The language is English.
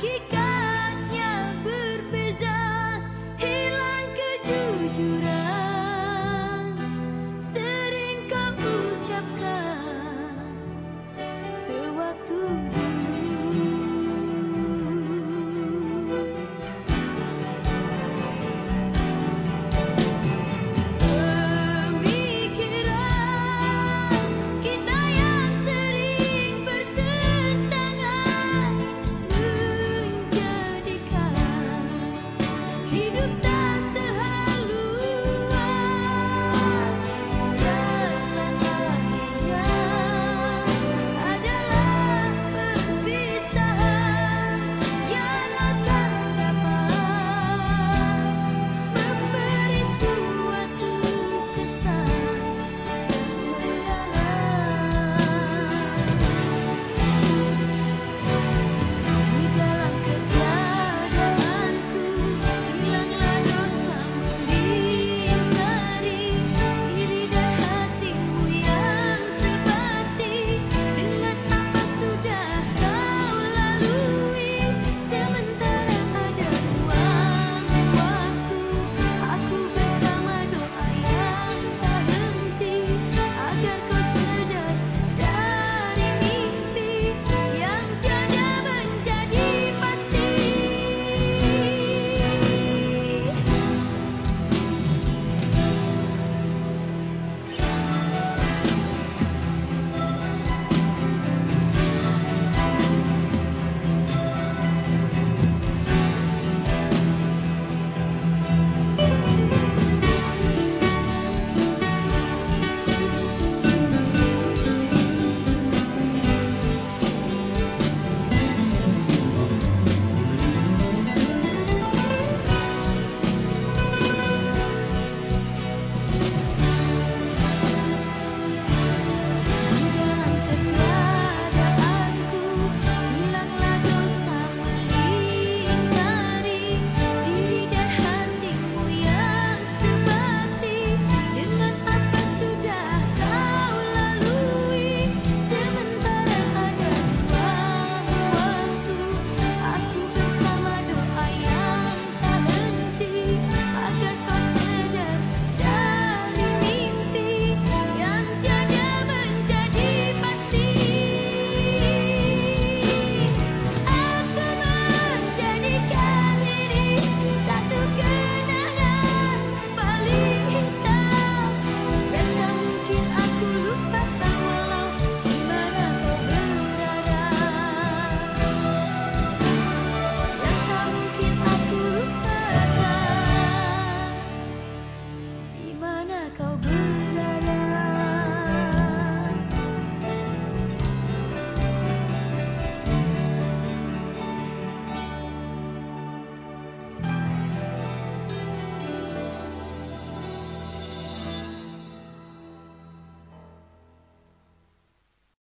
Kika.